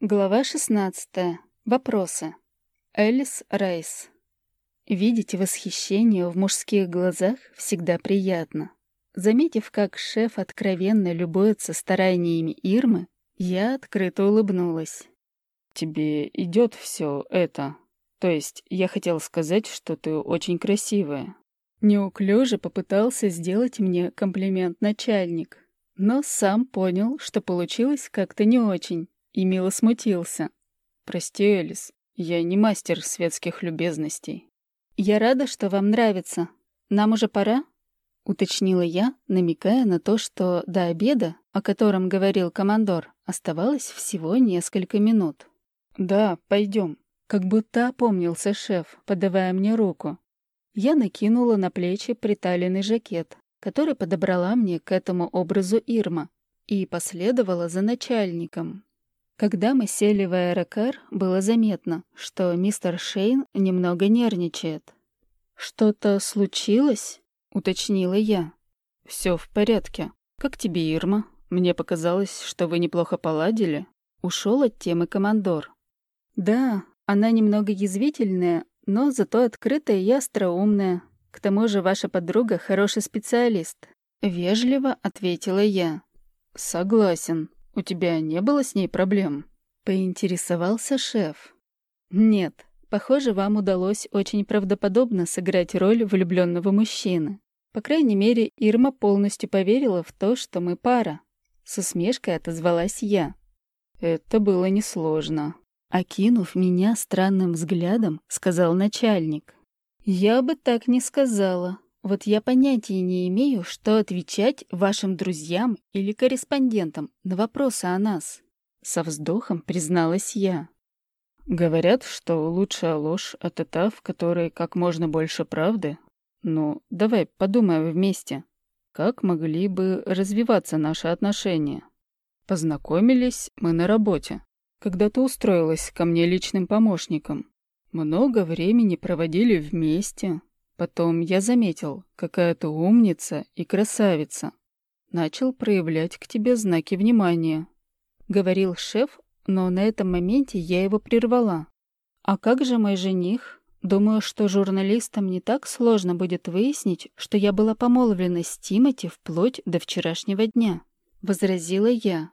Глава 16. Вопросы. Элис Райс. Видеть восхищение в мужских глазах всегда приятно. Заметив, как шеф откровенно любуется стараниями Ирмы, я открыто улыбнулась. «Тебе идет все это. То есть я хотел сказать, что ты очень красивая». Неуклюже попытался сделать мне комплимент начальник, но сам понял, что получилось как-то не очень и мило смутился. «Прости, Элис, я не мастер светских любезностей». «Я рада, что вам нравится. Нам уже пора?» — уточнила я, намекая на то, что до обеда, о котором говорил командор, оставалось всего несколько минут. «Да, пойдем», — как будто опомнился шеф, подавая мне руку. Я накинула на плечи приталенный жакет, который подобрала мне к этому образу Ирма, и последовала за начальником, когда мы сели в аэрокар, было заметно, что мистер Шейн немного нервничает. «Что-то случилось?» — уточнила я. Все в порядке. Как тебе, Ирма? Мне показалось, что вы неплохо поладили». Ушел от темы командор. «Да, она немного язвительная, но зато открытая и остроумная. К тому же ваша подруга хороший специалист». Вежливо ответила я. «Согласен», «У тебя не было с ней проблем?» — поинтересовался шеф. «Нет, похоже, вам удалось очень правдоподобно сыграть роль влюбленного мужчины. По крайней мере, Ирма полностью поверила в то, что мы пара». С усмешкой отозвалась я. «Это было несложно», — окинув меня странным взглядом, сказал начальник. «Я бы так не сказала», вот я понятия не имею, что отвечать вашим друзьям или корреспондентам на вопросы о нас. Со вздохом призналась я. Говорят, что лучшая ложь — это та, в которой как можно больше правды. Ну, давай подумаем вместе. Как могли бы развиваться наши отношения? Познакомились мы на работе. Когда ты устроилась ко мне личным помощником. Много времени проводили вместе, Потом я заметил, какая ты умница и красавица. Начал проявлять к тебе знаки внимания. Говорил шеф, но на этом моменте я его прервала. А как же мой жених? Думаю, что журналистам не так сложно будет выяснить, что я была помолвлена с Тимати вплоть до вчерашнего дня. Возразила я.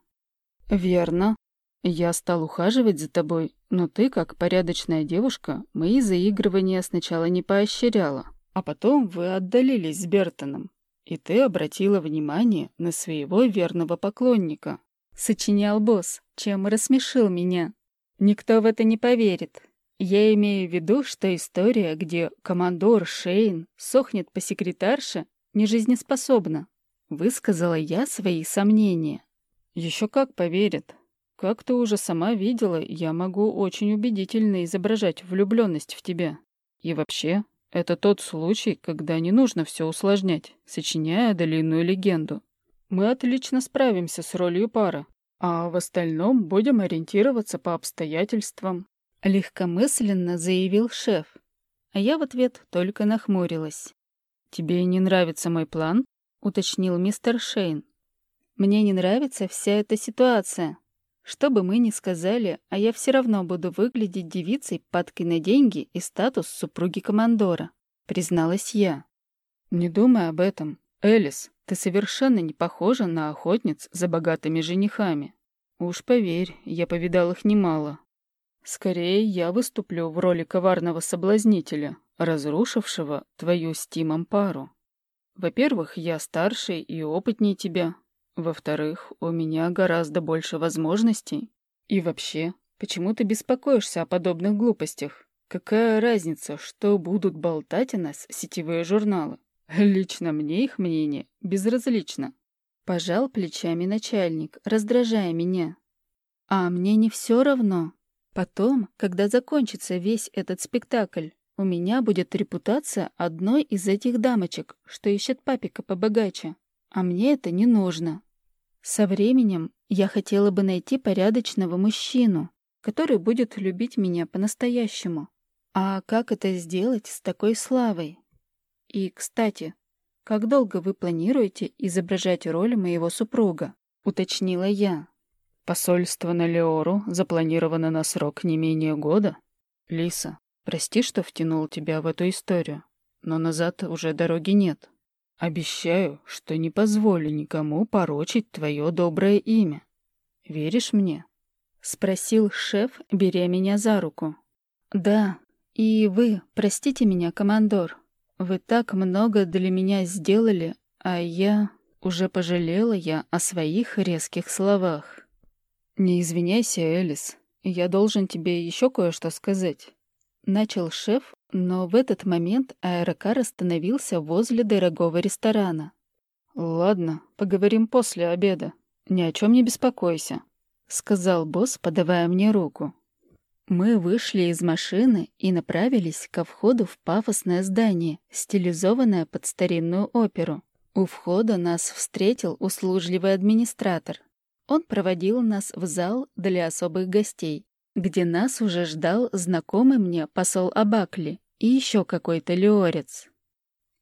Верно. Я стал ухаживать за тобой, но ты, как порядочная девушка, мои заигрывания сначала не поощряла. А потом вы отдалились с Бертоном, и ты обратила внимание на своего верного поклонника. Сочинял босс, чем рассмешил меня. Никто в это не поверит. Я имею в виду, что история, где командор Шейн сохнет по секретарше, не жизнеспособна. Высказала я свои сомнения. Еще как поверят. Как ты уже сама видела, я могу очень убедительно изображать влюбленность в тебя. И вообще, это тот случай, когда не нужно все усложнять, сочиняя длинную легенду. Мы отлично справимся с ролью пары, а в остальном будем ориентироваться по обстоятельствам. Легкомысленно заявил шеф, а я в ответ только нахмурилась. «Тебе не нравится мой план?» — уточнил мистер Шейн. «Мне не нравится вся эта ситуация», что бы мы ни сказали, а я все равно буду выглядеть девицей, падкой на деньги и статус супруги командора», — призналась я. «Не думай об этом. Элис, ты совершенно не похожа на охотниц за богатыми женихами. Уж поверь, я повидал их немало. Скорее, я выступлю в роли коварного соблазнителя, разрушившего твою с Тимом пару. Во-первых, я старше и опытнее тебя, во-вторых, у меня гораздо больше возможностей. И вообще, почему ты беспокоишься о подобных глупостях? Какая разница, что будут болтать о нас сетевые журналы? Лично мне их мнение безразлично. Пожал плечами начальник, раздражая меня. А мне не все равно. Потом, когда закончится весь этот спектакль, у меня будет репутация одной из этих дамочек, что ищет папика побогаче. А мне это не нужно. Со временем я хотела бы найти порядочного мужчину, который будет любить меня по-настоящему. А как это сделать с такой славой? И, кстати, как долго вы планируете изображать роль моего супруга? Уточнила я. Посольство на Леору запланировано на срок не менее года? Лиса, прости, что втянул тебя в эту историю, но назад уже дороги нет. Обещаю, что не позволю никому порочить твое доброе имя. Веришь мне?» — спросил шеф, беря меня за руку. «Да, и вы, простите меня, командор. Вы так много для меня сделали, а я... Уже пожалела я о своих резких словах». «Не извиняйся, Элис. Я должен тебе еще кое-что сказать». Начал шеф, но в этот момент аэрокар остановился возле дорогого ресторана. «Ладно, поговорим после обеда. Ни о чем не беспокойся», — сказал босс, подавая мне руку. Мы вышли из машины и направились ко входу в пафосное здание, стилизованное под старинную оперу. У входа нас встретил услужливый администратор. Он проводил нас в зал для особых гостей, где нас уже ждал знакомый мне посол Абакли и еще какой-то леорец.